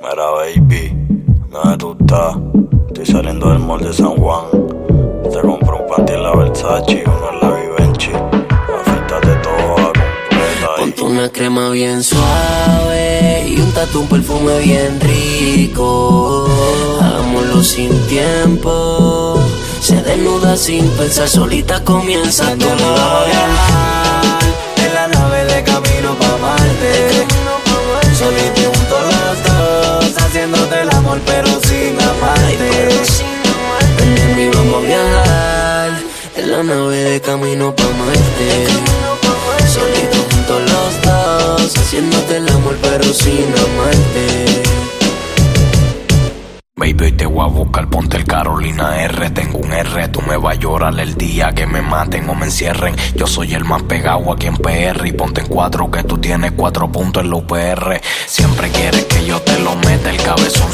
Mira, baby, ¿dónde tú estás? Estoy saliendo del mall de San Juan. Te compro un panty en la Versace y uno en la Vivenchi. Afeítate todo completa Ponte una crema bien suave y un tatu, un perfume bien rico. Hagámoslo sin tiempo. Se desnuda sin pensar, solita comienza todo. En la nave de camino pa' Marte. Solito amor pero sin amarte. Ven y vamos a viajar en la nave de camino pa' Marte. Solito juntos los dos, haciéndote el amor pero sin amarte. Baby, te voy a buscar, ponte el Carolina R. Tengo un R, tú me vas a llorar el día que me maten o me encierren. Yo soy el más pegado aquí en PR y ponte en cuatro que tú tienes cuatro puntos en la UPR. Siempre quieres que yo te lo meta, el cabezón.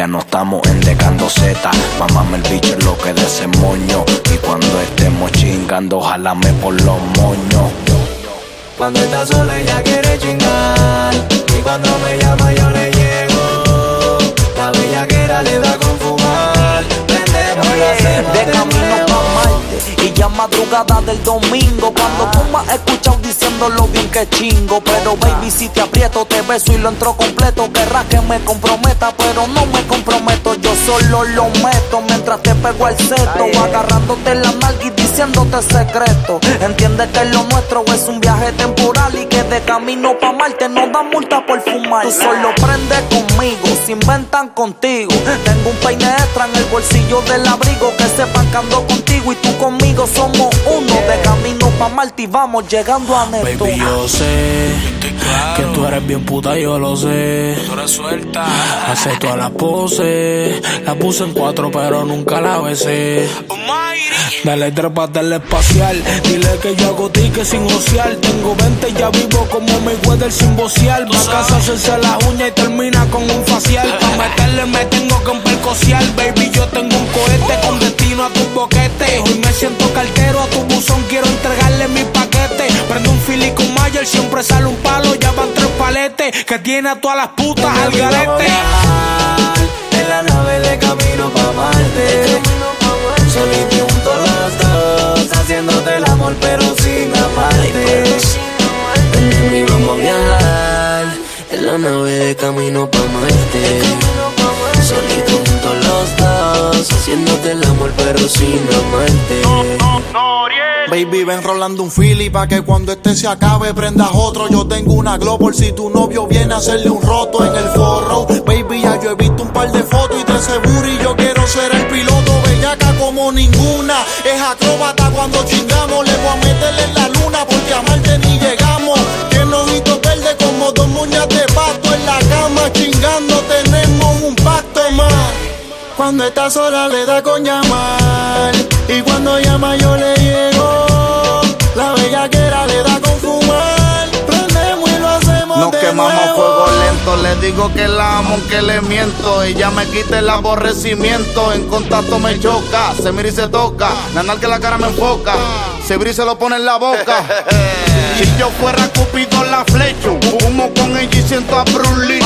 Ya no estamos endecando Z, mamame el bicho es lo que de ese moño. Y cuando estemos chingando, jálame por los moños. Cuando está sola ella quiere chingar Y cuando me llama yo le llego La bellaquera le da con madrugada del domingo Cuando tú me has escuchado diciendo lo bien que chingo. Pero baby si te aprieto te beso y lo entro completo. Querrás que me comprometa pero no me comprometo. Yo solo lo meto mientras te pego el seto Agarrándote la nalga diciéndote secreto Entiende que lo nuestro es un viaje temporal Y que de camino pa' Marte no da multa por fumar Tú solo prende conmigo, se inventan contigo Tengo un peine extra en el bolsillo del abrigo Que sepan que ando contigo y tú conmigo somos uno De camino pa' Marte y vamos llegando a Neto Baby, yo sé que tú eres bien puta, yo lo sé. Tú eres suelta. Hace todas las poses. La puse en cuatro, pero nunca la besé. Dale trepa del espacial. Dile que yo hago tickets sin ociar. Tengo 20 y ya vivo como me Weather sin bocear. Va a casa hacerse las uñas y termina con un facial. Pa' meterle me tengo que empercociar. Baby, yo tengo un cohete con destino a tu boquete. Hoy me siento cartero a tu buzón. Quiero entregarle mi paquete. Prendo un fili con Mayer, siempre sale un palo. Ya van tres paletes que tiene a todas las putas al garete. El amor pero sin amarte. Baby, ven rolando un fili pa' que cuando este se acabe prendas otro. Yo tengo una glow por si tu novio viene a hacerle un roto en el forro. Baby, ya yo he visto un par de fotos y te seguro y yo quiero ser el piloto. Bellaca como ninguna. Es acróbata cuando chingamos. Le voy a meterle en la luna porque a Cuando está sola le da con llamar Y cuando llama yo le llego La bellaquera le da con fumar Prendemos y lo hacemos Nos de quemamos nuevo. fuego lento, le digo que la amo, que le miento. Ella me quita el aborrecimiento, en contacto me choca, se mira y se toca. La que la cara me enfoca, se y se lo pone en la boca. Si yo fuera Cupido la flecho, humo con ella y siento a Bruce Lee,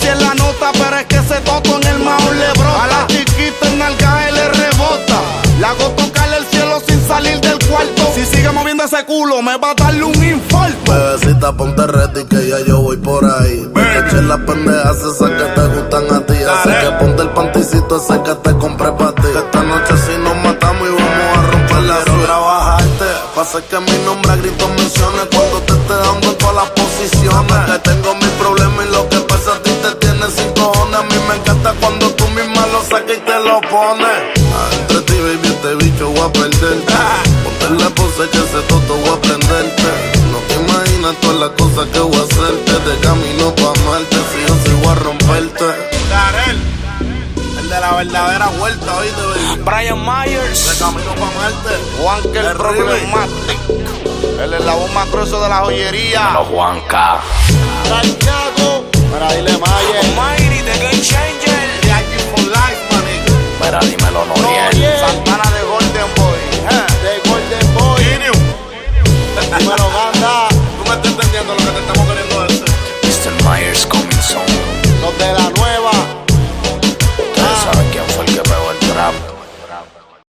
si es la nota, pero es que ese toto en el maón le brota. A la chiquita en nalgaje le rebota. La hago tocarle el cielo sin salir del cuarto. Si sigue moviendo ese culo, me va a darle un infarto. Bebecita, ponte ready que ya yo voy por ahí. Me eché las pendejas esas que te gustan a ti. Así que ponte el panticito ese que te compré para ti. Esta noche si nos matamos y vamos a romper la. Pasa que mi nombre a gritos menciones cuando te esté dando en todas las posiciones. Que tengo encanta cuando tú misma lo sacas y te lo pones. Entre ti, baby, este bicho voy a perderte. Ponte la pose que ese toto voy a prenderte. No te imaginas todas las cosas que voy a hacerte. De camino pa' Marte, si yo sí voy a romperte. Darel, el de la verdadera vuelta, oíste, baby. Brian Myers. De camino pa' Marte. Juan que el Problematic. Él es la voz más gruesa de la joyería. Los Juanca. Santiago. Mira, dile Mayer.